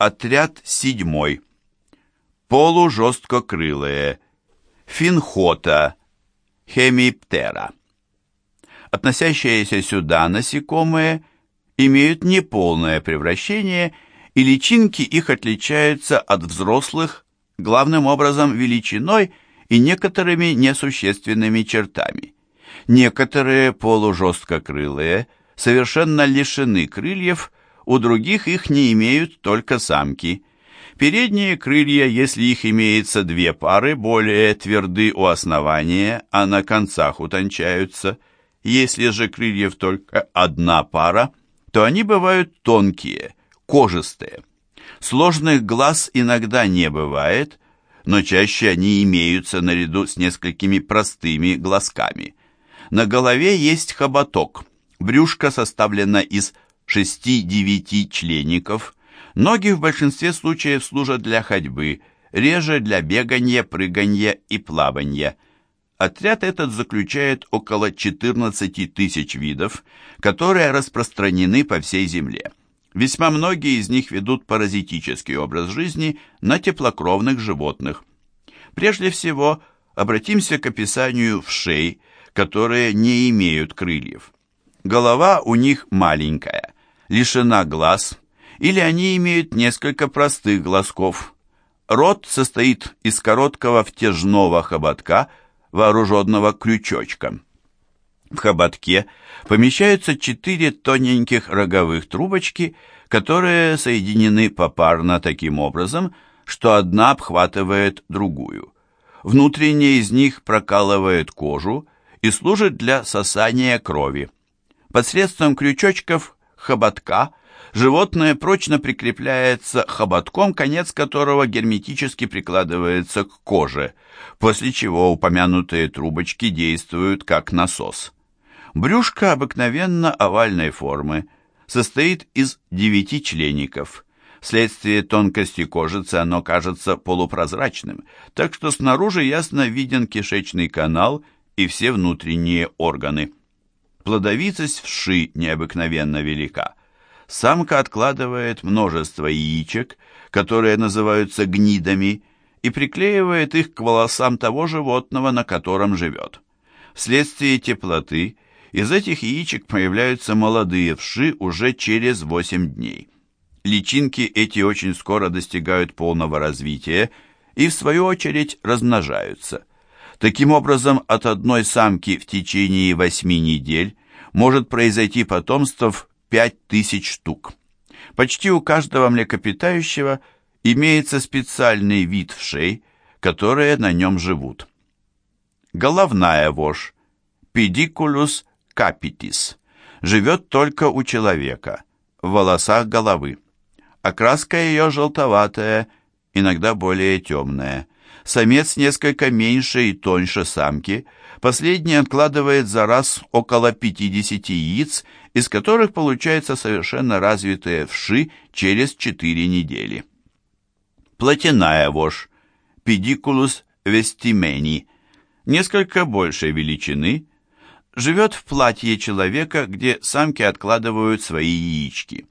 Отряд седьмой. Полужесткокрылые. Финхота. Хемиптера. Относящиеся сюда насекомые имеют неполное превращение, и личинки их отличаются от взрослых главным образом величиной и некоторыми несущественными чертами. Некоторые полужесткокрылые совершенно лишены крыльев, у других их не имеют только самки. Передние крылья, если их имеется две пары, более тверды у основания, а на концах утончаются. Если же крыльев только одна пара, то они бывают тонкие, кожистые. Сложных глаз иногда не бывает, но чаще они имеются наряду с несколькими простыми глазками. На голове есть хоботок, брюшко составлено из шести-девяти члеников. Ноги в большинстве случаев служат для ходьбы, реже для бегания, прыгания и плавания. Отряд этот заключает около 14 тысяч видов, которые распространены по всей Земле. Весьма многие из них ведут паразитический образ жизни на теплокровных животных. Прежде всего, обратимся к описанию вшей, которые не имеют крыльев. Голова у них маленькая, лишена глаз, или они имеют несколько простых глазков. Рот состоит из короткого втяжного хоботка, вооруженного крючочком. В хоботке помещаются четыре тоненьких роговых трубочки, которые соединены попарно таким образом, что одна обхватывает другую. Внутренняя из них прокалывает кожу и служит для сосания крови. Посредством крючочков хоботка животное прочно прикрепляется хоботком, конец которого герметически прикладывается к коже, после чего упомянутые трубочки действуют как насос. Брюшко обыкновенно овальной формы, состоит из девяти члеников. Вследствие тонкости кожицы оно кажется полупрозрачным, так что снаружи ясно виден кишечный канал и все внутренние органы. Плодовитость вши необыкновенно велика. Самка откладывает множество яичек, которые называются гнидами, и приклеивает их к волосам того животного, на котором живет. Вследствие теплоты из этих яичек появляются молодые вши уже через 8 дней. Личинки эти очень скоро достигают полного развития и, в свою очередь, размножаются. Таким образом, от одной самки в течение восьми недель может произойти потомство в 5000 штук. Почти у каждого млекопитающего имеется специальный вид вшей, которые на нем живут. Головная вошь, Pediculus capitis, живет только у человека, в волосах головы. Окраска ее желтоватая, иногда более темная. Самец несколько меньше и тоньше самки. Последний откладывает за раз около 50 яиц, из которых получаются совершенно развитые вши через 4 недели. Плотяная вошь, Pediculus vestimeni, несколько большей величины, живет в платье человека, где самки откладывают свои яички.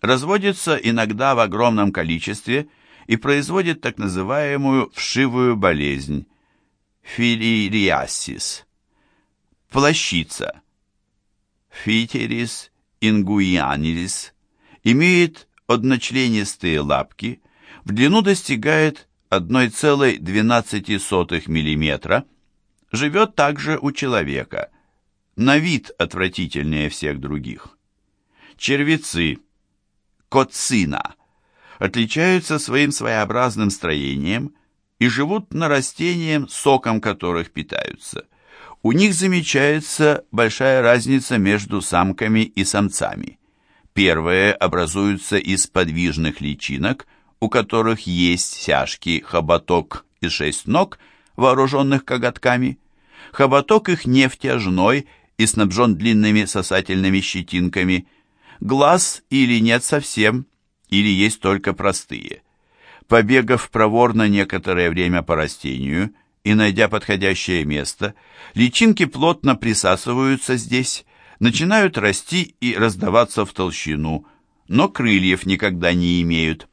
Разводится иногда в огромном количестве и производит так называемую вшивую болезнь – филириасис. Плащица – фитерис ингуианилис имеет одночленистые лапки, в длину достигает 1,12 мм, живет также у человека, на вид отвратительнее всех других. Червецы – коцина – отличаются своим своеобразным строением и живут на растениях, соком которых питаются. У них замечается большая разница между самками и самцами. Первые образуются из подвижных личинок, у которых есть сяжки, хоботок и шесть ног, вооруженных коготками. Хоботок их не втяжной и снабжен длинными сосательными щетинками. Глаз или нет совсем – или есть только простые. Побегав проворно некоторое время по растению и найдя подходящее место, личинки плотно присасываются здесь, начинают расти и раздаваться в толщину, но крыльев никогда не имеют.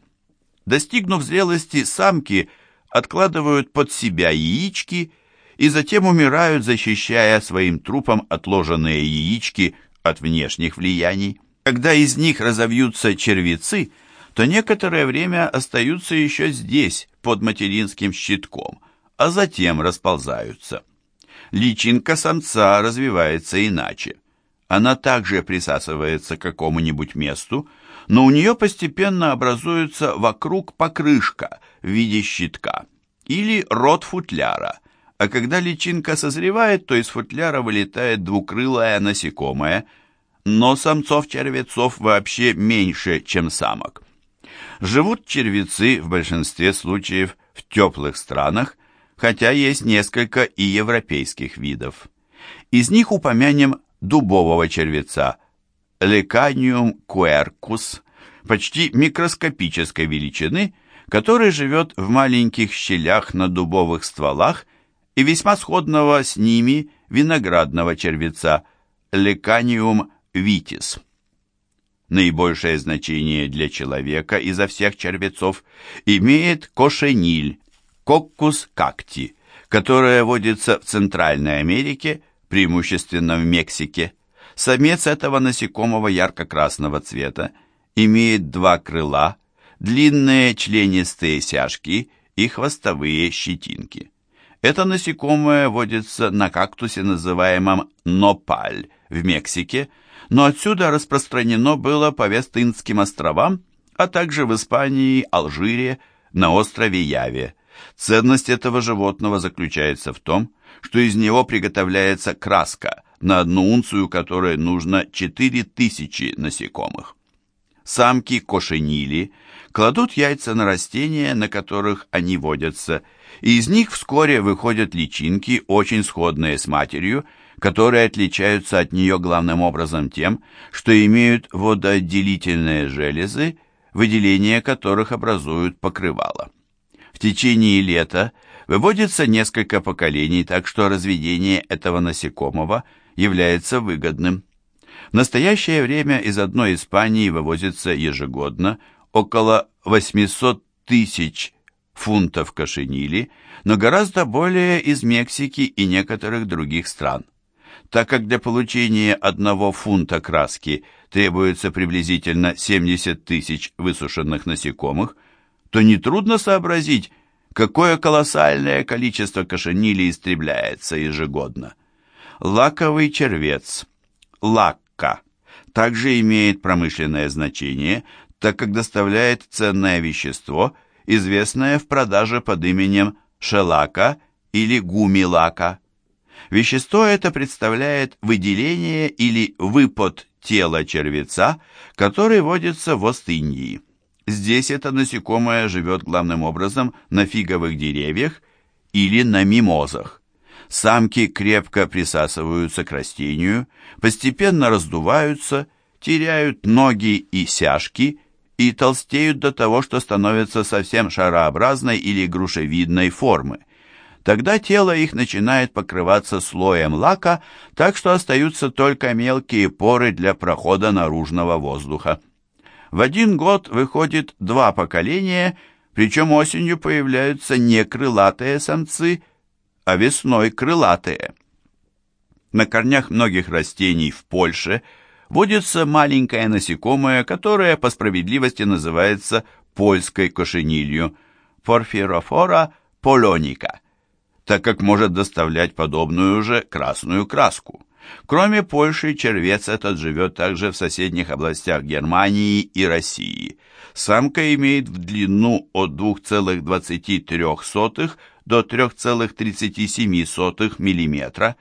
Достигнув зрелости, самки откладывают под себя яички и затем умирают, защищая своим трупом отложенные яички от внешних влияний. Когда из них разовьются червецы, то некоторое время остаются еще здесь, под материнским щитком, а затем расползаются. Личинка самца развивается иначе. Она также присасывается к какому-нибудь месту, но у нее постепенно образуется вокруг покрышка в виде щитка или рот футляра, а когда личинка созревает, то из футляра вылетает двукрылое насекомое, но самцов-червецов вообще меньше, чем самок. Живут червецы в большинстве случаев в теплых странах, хотя есть несколько и европейских видов. Из них упомянем дубового червеца Lecanium quercus, почти микроскопической величины, который живет в маленьких щелях на дубовых стволах и весьма сходного с ними виноградного червеца Lecanium vitis. Наибольшее значение для человека изо всех червецов имеет кошениль, коккус какти, которая водится в Центральной Америке, преимущественно в Мексике. Самец этого насекомого ярко-красного цвета имеет два крыла, длинные членистые сяжки и хвостовые щетинки. Это насекомое водится на кактусе, называемом нопаль, в Мексике, но отсюда распространено было по Вестынским островам, а также в Испании, Алжире, на острове Яве. Ценность этого животного заключается в том, что из него приготовляется краска, на одну унцию которой нужно 4000 насекомых. Самки кошенили кладут яйца на растения, на которых они водятся, и из них вскоре выходят личинки, очень сходные с матерью, которые отличаются от нее главным образом тем, что имеют водоотделительные железы, выделение которых образуют покрывало. В течение лета выводится несколько поколений, так что разведение этого насекомого является выгодным. В настоящее время из одной Испании вывозится ежегодно около 800 тысяч фунтов кошенили, но гораздо более из Мексики и некоторых других стран. Так как для получения одного фунта краски требуется приблизительно 70 тысяч высушенных насекомых, то нетрудно сообразить, какое колоссальное количество кошенили истребляется ежегодно. Лаковый червец, лакка, также имеет промышленное значение, так как доставляет ценное вещество, известное в продаже под именем шелака или гумилака. Вещество это представляет выделение или выпад тела червеца, который водится в Ост-Индии. Здесь это насекомое живет главным образом на фиговых деревьях или на мимозах. Самки крепко присасываются к растению, постепенно раздуваются, теряют ноги и сяжки и толстеют до того, что становятся совсем шарообразной или грушевидной формы. Тогда тело их начинает покрываться слоем лака, так что остаются только мелкие поры для прохода наружного воздуха. В один год выходит два поколения, причем осенью появляются не крылатые самцы, а весной крылатые. На корнях многих растений в Польше – водится маленькое насекомое, которое по справедливости называется польской кошенилью Порфирофора полоника, так как может доставлять подобную же красную краску. Кроме Польши, червец этот живет также в соседних областях Германии и России. Самка имеет в длину от 2,23 до 3,37 мм.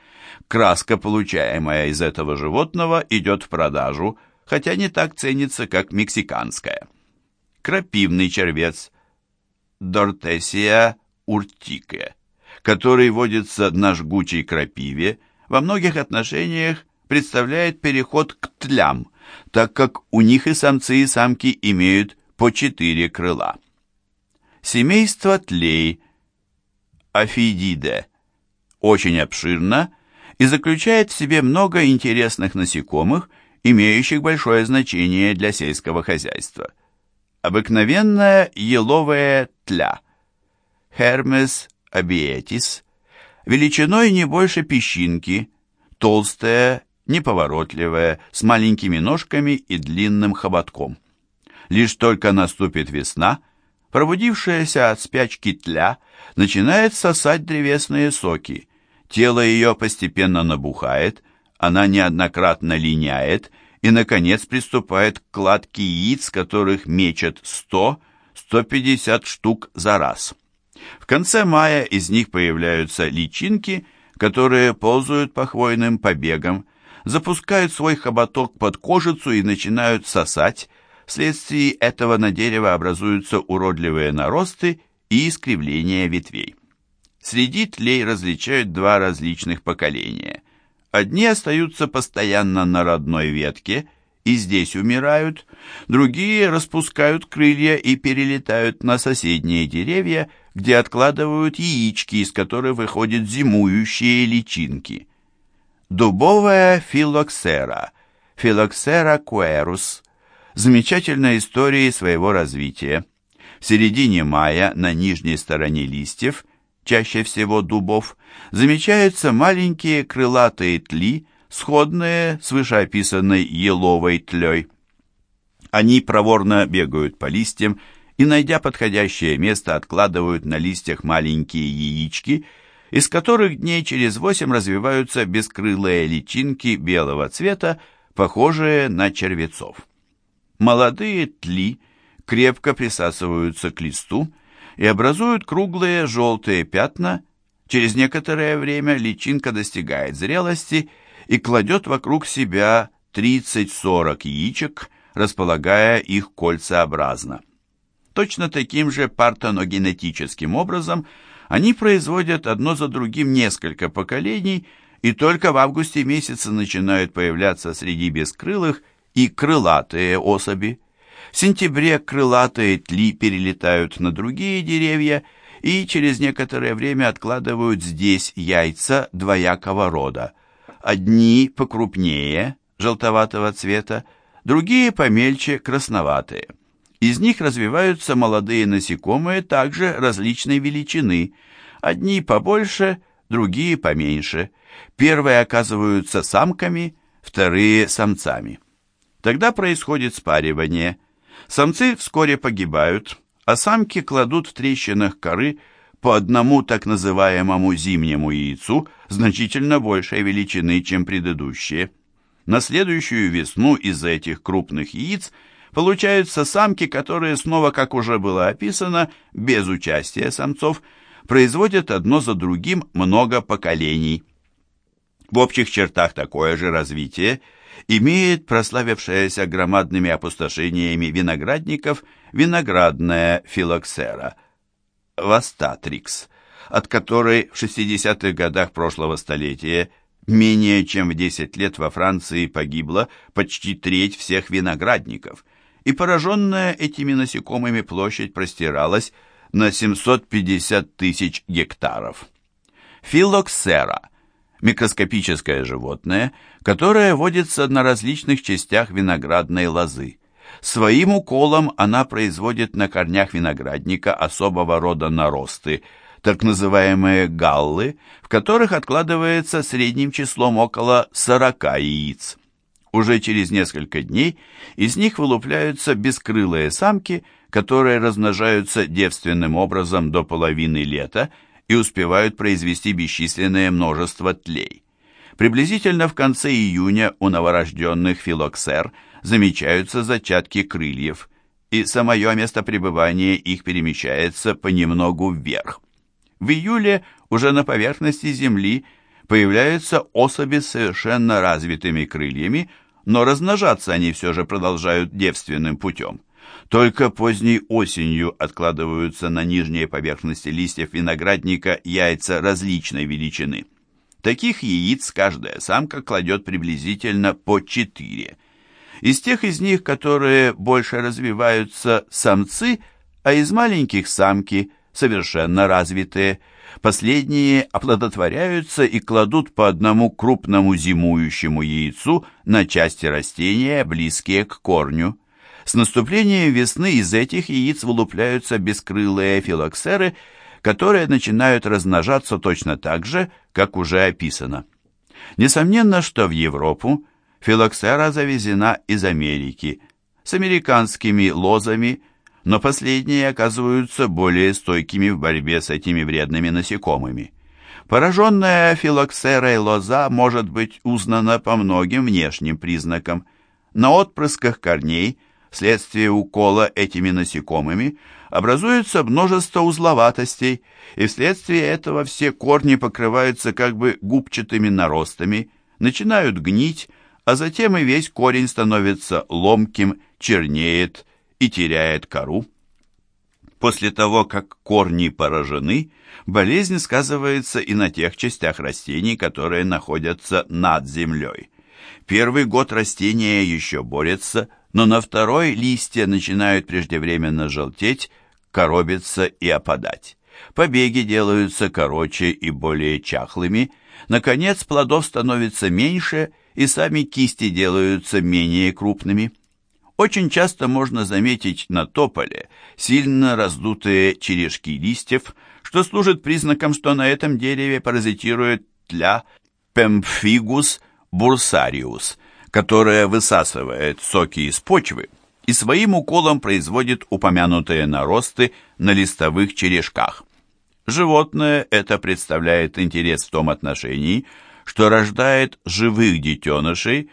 Краска, получаемая из этого животного, идет в продажу, хотя не так ценится, как мексиканская. Крапивный червец Дортесия уртике, который водится на жгучей крапиве, во многих отношениях представляет переход к тлям, так как у них и самцы, и самки имеют по четыре крыла. Семейство тлей – Афидиде очень обширно и заключает в себе много интересных насекомых, имеющих большое значение для сельского хозяйства. Обыкновенная еловая тля. Hermes abietis. Величиной не больше песчинки. Толстая, неповоротливая, с маленькими ножками и длинным хоботком. Лишь только наступит весна, пробудившаяся от спячки тля начинает сосать древесные соки. Тело ее постепенно набухает, она неоднократно линяет и, наконец, приступает к кладке яиц, которых мечет 100-150 штук за раз. В конце мая из них появляются личинки, которые ползают по хвойным побегам, запускают свой хоботок под кожицу и начинают сосать, вследствие этого на дерево образуются уродливые наросты и искривления ветвей. Среди тлей различают два различных поколения. Одни остаются постоянно на родной ветке и здесь умирают, другие распускают крылья и перелетают на соседние деревья, где откладывают яички, из которых выходят зимующие личинки. Дубовая филоксера, филоксера куэрус, замечательная история своего развития. В середине мая на нижней стороне листьев – чаще всего дубов, замечаются маленькие крылатые тли, сходные с вышеописанной еловой тлей. Они проворно бегают по листьям и, найдя подходящее место, откладывают на листьях маленькие яички, из которых дней через восемь развиваются бескрылые личинки белого цвета, похожие на червецов. Молодые тли крепко присасываются к листу, и образуют круглые желтые пятна. Через некоторое время личинка достигает зрелости и кладет вокруг себя 30-40 яичек, располагая их кольцеобразно. Точно таким же партеногенетическим образом они производят одно за другим несколько поколений и только в августе месяце начинают появляться среди бескрылых и крылатые особи. В сентябре крылатые тли перелетают на другие деревья и через некоторое время откладывают здесь яйца двоякого рода. Одни покрупнее, желтоватого цвета, другие помельче, красноватые. Из них развиваются молодые насекомые также различной величины, одни побольше, другие поменьше. Первые оказываются самками, вторые – самцами. Тогда происходит спаривание – Самцы вскоре погибают, а самки кладут в трещинах коры по одному так называемому зимнему яйцу значительно большей величины, чем предыдущие. На следующую весну из этих крупных яиц получаются самки, которые снова, как уже было описано, без участия самцов, производят одно за другим много поколений. В общих чертах такое же развитие – имеет прославившаяся громадными опустошениями виноградников виноградная филоксера Вастатрикс, от которой в 60-х годах прошлого столетия менее чем в 10 лет во Франции погибла почти треть всех виноградников, и пораженная этими насекомыми площадь простиралась на 750 тысяч гектаров. Филоксера – микроскопическое животное – которая водится на различных частях виноградной лозы. Своим уколом она производит на корнях виноградника особого рода наросты, так называемые галлы, в которых откладывается средним числом около 40 яиц. Уже через несколько дней из них вылупляются бескрылые самки, которые размножаются девственным образом до половины лета и успевают произвести бесчисленное множество тлей. Приблизительно в конце июня у новорожденных филоксер замечаются зачатки крыльев, и самое место пребывания их перемещается понемногу вверх. В июле уже на поверхности Земли появляются особи с совершенно развитыми крыльями, но размножаться они все же продолжают девственным путем. Только поздней осенью откладываются на нижней поверхности листьев виноградника яйца различной величины. Таких яиц каждая самка кладет приблизительно по 4. Из тех из них, которые больше развиваются самцы, а из маленьких самки, совершенно развитые, последние оплодотворяются и кладут по одному крупному зимующему яйцу на части растения, близкие к корню. С наступлением весны из этих яиц вылупляются бескрылые филоксеры, которые начинают размножаться точно так же, как уже описано. Несомненно, что в Европу филоксера завезена из Америки, с американскими лозами, но последние оказываются более стойкими в борьбе с этими вредными насекомыми. Пораженная филоксерой лоза может быть узнана по многим внешним признакам. На отпрысках корней, вследствие укола этими насекомыми, образуется множество узловатостей, и вследствие этого все корни покрываются как бы губчатыми наростами, начинают гнить, а затем и весь корень становится ломким, чернеет и теряет кору. После того, как корни поражены, болезнь сказывается и на тех частях растений, которые находятся над землей. Первый год растения еще борется, но на второй листья начинают преждевременно желтеть, коробиться и опадать. Побеги делаются короче и более чахлыми, наконец плодов становится меньше, и сами кисти делаются менее крупными. Очень часто можно заметить на тополе сильно раздутые черешки листьев, что служит признаком, что на этом дереве паразитирует тля Pemphigus bursarius, которая высасывает соки из почвы и своим уколом производит упомянутые наросты на листовых черешках. Животное это представляет интерес в том отношении, что рождает живых детенышей,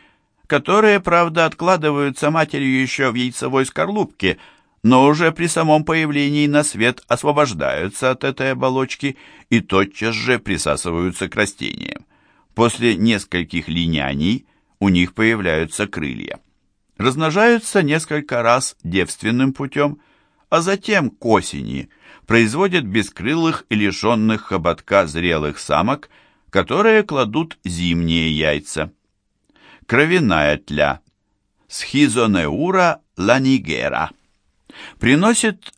которые, правда, откладываются матерью еще в яйцевой скорлупке, но уже при самом появлении на свет освобождаются от этой оболочки и тотчас же присасываются к растениям. После нескольких линяний у них появляются крылья. Размножаются несколько раз девственным путем, а затем к осени производят бескрылых и лишенных хоботка зрелых самок, которые кладут зимние яйца. Кровяная тля Схизонеура ланигера приносит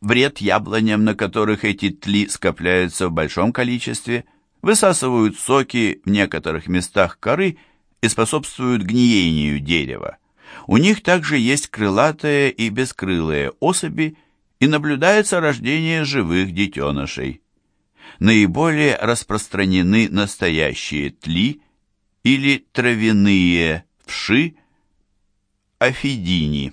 вред яблоням, на которых эти тли скопляются в большом количестве, высасывают соки в некоторых местах коры и способствуют гниению дерева. У них также есть крылатые и бескрылые особи, и наблюдается рождение живых детенышей. Наиболее распространены настоящие тли или травяные вши, афидини,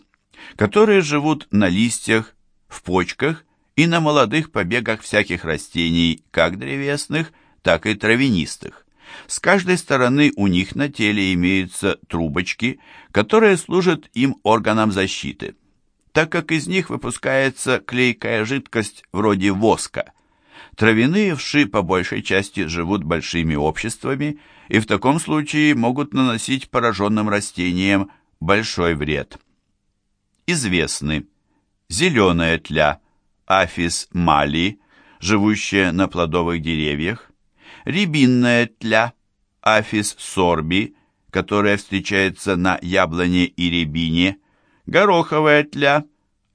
которые живут на листьях, в почках и на молодых побегах всяких растений, как древесных, так и травянистых. С каждой стороны у них на теле имеются трубочки, которые служат им органом защиты, так как из них выпускается клейкая жидкость вроде воска. Травяные вши по большей части живут большими обществами и в таком случае могут наносить пораженным растениям большой вред. Известны зеленая тля, афис мали, живущая на плодовых деревьях, рябинная тля, афис сорби, которая встречается на яблоне и рябине, гороховая тля,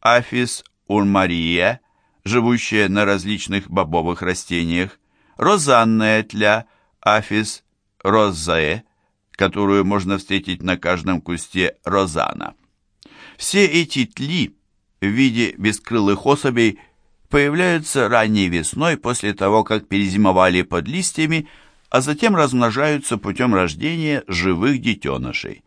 афис урмария, живущая на различных бобовых растениях, розанная тля, афис розае, которую можно встретить на каждом кусте розана. Все эти тли в виде бескрылых особей появляются ранней весной после того, как перезимовали под листьями, а затем размножаются путем рождения живых детенышей.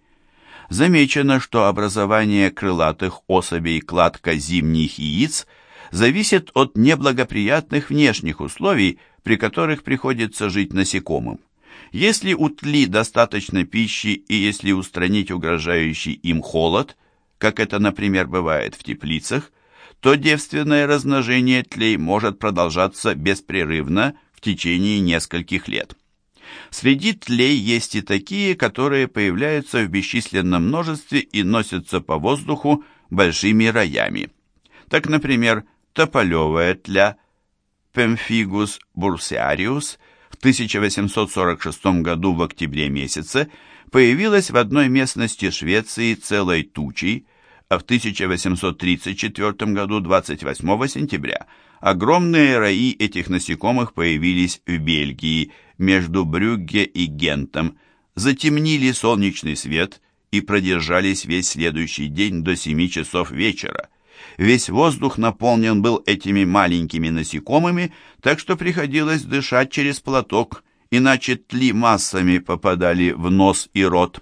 Замечено, что образование крылатых особей кладка зимних яиц зависит от неблагоприятных внешних условий, при которых приходится жить насекомым. Если у тли достаточно пищи и если устранить угрожающий им холод, как это, например, бывает в теплицах, то девственное размножение тлей может продолжаться беспрерывно в течение нескольких лет. Среди тлей есть и такие, которые появляются в бесчисленном множестве и носятся по воздуху большими роями. Так, например, тополевая тля bursiarius в 1846 году в октябре месяце появилась в одной местности Швеции целой тучей, а в 1834 году 28 сентября огромные раи этих насекомых появились в Бельгии между Брюгге и Гентом, затемнили солнечный свет и продержались весь следующий день до 7 часов вечера. Весь воздух наполнен был этими маленькими насекомыми, так что приходилось дышать через платок, иначе тли массами попадали в нос и рот.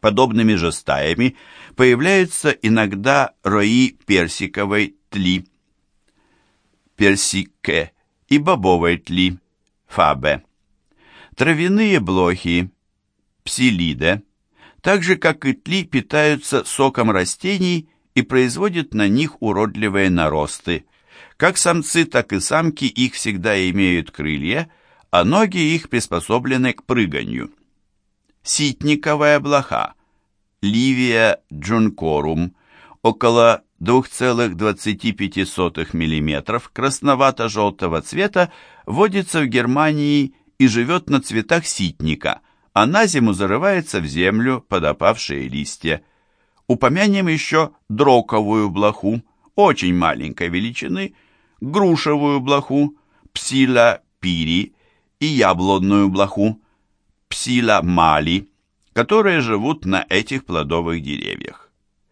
Подобными же стаями появляются иногда рои персиковой тли, персике и бобовой тли, фабе. Травяные блохи, псилиде, так же, как и тли, питаются соком растений и производят на них уродливые наросты. Как самцы, так и самки их всегда имеют крылья, а ноги их приспособлены к прыганию. Ситниковая блоха, Ливия джункорум, около 2,25 мм красновато-желтого цвета, водится в Германии и живет на цветах ситника, а на зиму зарывается в землю под опавшие листья. Упомянем еще дроковую блоху, очень маленькой величины, грушевую блоху, псила пири и яблонную блоху, псила мали, которые живут на этих плодовых деревьях.